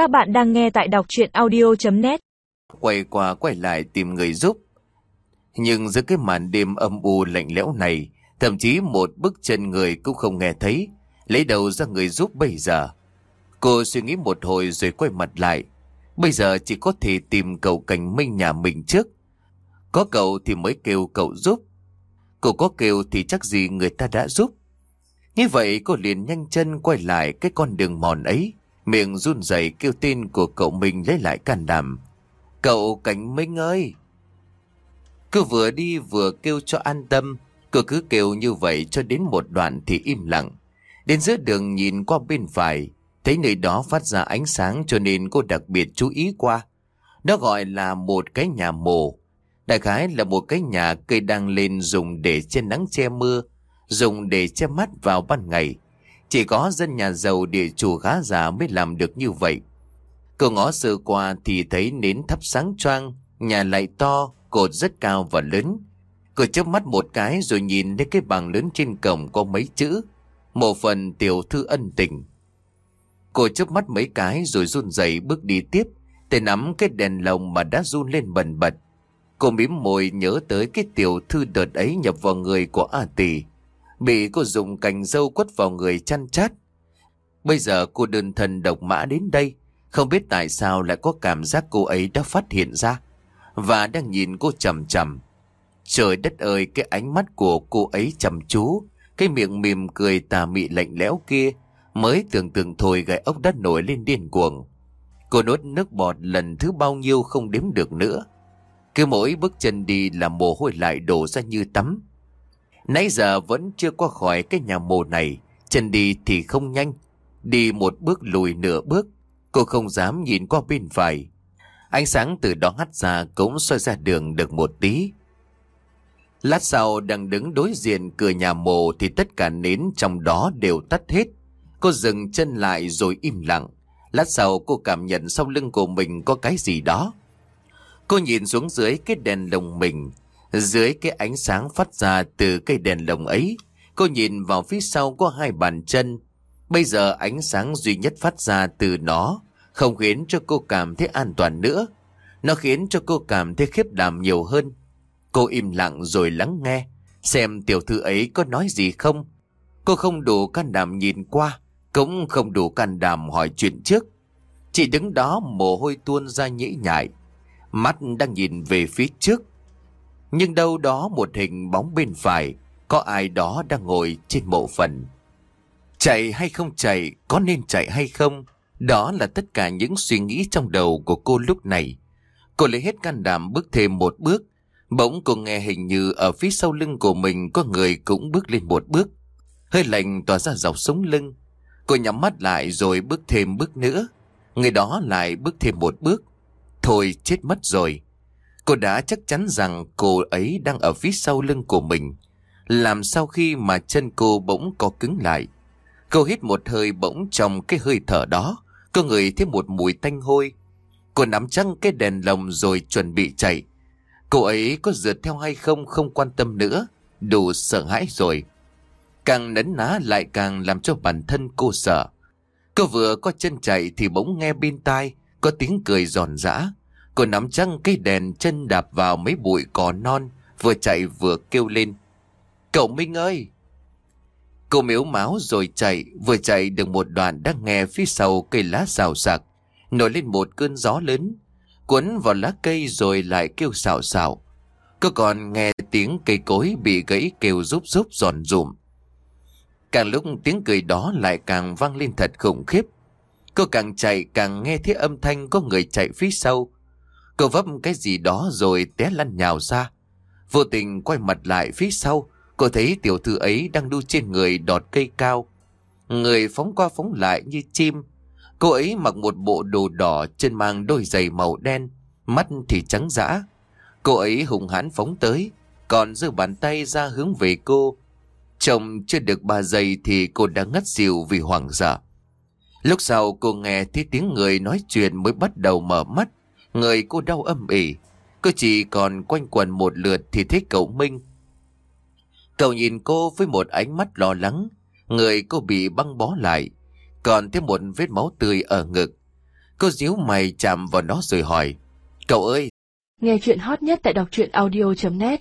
Các bạn đang nghe tại đọc chuyện audio.net Quay qua quay lại tìm người giúp. Nhưng giữa cái màn đêm âm u lạnh lẽo này, thậm chí một bước chân người cũng không nghe thấy, lấy đầu ra người giúp bây giờ. Cô suy nghĩ một hồi rồi quay mặt lại. Bây giờ chỉ có thể tìm cậu cảnh minh nhà mình trước. Có cậu thì mới kêu cậu giúp. Cô có kêu thì chắc gì người ta đã giúp. Như vậy cô liền nhanh chân quay lại cái con đường mòn ấy. Miệng run rẩy kêu tên của cậu mình lấy lại can đảm. Cậu Cảnh Minh ơi! Cứ vừa đi vừa kêu cho an tâm. cứ cứ kêu như vậy cho đến một đoạn thì im lặng. Đến giữa đường nhìn qua bên phải, thấy nơi đó phát ra ánh sáng cho nên cô đặc biệt chú ý qua. Nó gọi là một cái nhà mồ. Đại khái là một cái nhà cây đang lên dùng để che nắng che mưa, dùng để che mắt vào ban ngày. Chỉ có dân nhà giàu địa chủ khá già mới làm được như vậy. cửa ngõ sơ qua thì thấy nến thắp sáng choang, nhà lại to, cột rất cao và lớn. Cô chớp mắt một cái rồi nhìn đến cái bảng lớn trên cổng có mấy chữ. Một phần tiểu thư ân tình. Cô chớp mắt mấy cái rồi run rẩy bước đi tiếp. Tay nắm cái đèn lồng mà đã run lên bần bật. Cô mím môi nhớ tới cái tiểu thư đợt ấy nhập vào người của A Tỷ. Bị cô dùng cành dâu quất vào người chăn chát. Bây giờ cô đơn thân độc mã đến đây. Không biết tại sao lại có cảm giác cô ấy đã phát hiện ra. Và đang nhìn cô chầm chầm. Trời đất ơi, cái ánh mắt của cô ấy chầm chú. Cái miệng mỉm cười tà mị lạnh lẽo kia. Mới tưởng tượng thôi gai ốc đất nổi lên điên cuồng. Cô nốt nước bọt lần thứ bao nhiêu không đếm được nữa. Cứ mỗi bước chân đi là mồ hôi lại đổ ra như tắm. Nãy giờ vẫn chưa qua khỏi cái nhà mồ này, chân đi thì không nhanh. Đi một bước lùi nửa bước, cô không dám nhìn qua bên phải. Ánh sáng từ đó hắt ra cũng soi ra đường được một tí. Lát sau đang đứng đối diện cửa nhà mồ thì tất cả nến trong đó đều tắt hết. Cô dừng chân lại rồi im lặng. Lát sau cô cảm nhận sau lưng của mình có cái gì đó. Cô nhìn xuống dưới cái đèn lồng mình. Dưới cái ánh sáng phát ra từ cây đèn lồng ấy, cô nhìn vào phía sau có hai bàn chân. Bây giờ ánh sáng duy nhất phát ra từ nó, không khiến cho cô cảm thấy an toàn nữa. Nó khiến cho cô cảm thấy khiếp đảm nhiều hơn. Cô im lặng rồi lắng nghe, xem tiểu thư ấy có nói gì không. Cô không đủ can đảm nhìn qua, cũng không đủ can đảm hỏi chuyện trước. Chỉ đứng đó mồ hôi tuôn ra nhĩ nhại. Mắt đang nhìn về phía trước. Nhưng đâu đó một hình bóng bên phải, có ai đó đang ngồi trên mộ phần. Chạy hay không chạy, có nên chạy hay không? Đó là tất cả những suy nghĩ trong đầu của cô lúc này. Cô lấy hết can đảm bước thêm một bước. Bỗng cô nghe hình như ở phía sau lưng của mình có người cũng bước lên một bước. Hơi lạnh tỏa ra dọc sống lưng. Cô nhắm mắt lại rồi bước thêm bước nữa. Người đó lại bước thêm một bước. Thôi chết mất rồi. Cô đã chắc chắn rằng cô ấy đang ở phía sau lưng của mình. Làm sao khi mà chân cô bỗng co cứng lại. Cô hít một hơi bỗng trong cái hơi thở đó. Cô ngửi thấy một mùi tanh hôi. Cô nắm chăng cái đèn lồng rồi chuẩn bị chạy. Cô ấy có rượt theo hay không không quan tâm nữa. Đủ sợ hãi rồi. Càng nấn ná lại càng làm cho bản thân cô sợ. Cô vừa có chân chạy thì bỗng nghe bên tai, có tiếng cười giòn giã. Cô nắm chăng cây đèn chân đạp vào mấy bụi cỏ non, vừa chạy vừa kêu lên. Cậu Minh ơi! Cô miếu máu rồi chạy, vừa chạy được một đoạn đang nghe phía sau cây lá xào sạc nổi lên một cơn gió lớn, cuốn vào lá cây rồi lại kêu xào xào. Cô còn nghe tiếng cây cối bị gãy kêu rúp rúp giòn rụm. Càng lúc tiếng cười đó lại càng vang lên thật khủng khiếp. Cô càng chạy càng nghe thấy âm thanh có người chạy phía sau. Cô vấp cái gì đó rồi té lăn nhào ra. Vô tình quay mặt lại phía sau, cô thấy tiểu thư ấy đang đu trên người đọt cây cao. Người phóng qua phóng lại như chim. Cô ấy mặc một bộ đồ đỏ, chân mang đôi giày màu đen, mắt thì trắng dã. Cô ấy hùng hãn phóng tới, còn giơ bàn tay ra hướng về cô. Chồng chưa được ba giây thì cô đã ngất xỉu vì hoảng sợ. Lúc sau cô nghe thấy tiếng người nói chuyện mới bắt đầu mở mắt. Người cô đau âm ỉ. Cô chỉ còn quanh quần một lượt thì thấy cậu Minh. Cậu nhìn cô với một ánh mắt lo lắng. Người cô bị băng bó lại. Còn thêm một vết máu tươi ở ngực. Cô díu mày chạm vào nó rồi hỏi. Cậu ơi! Nghe chuyện hot nhất tại đọc truyện audio.net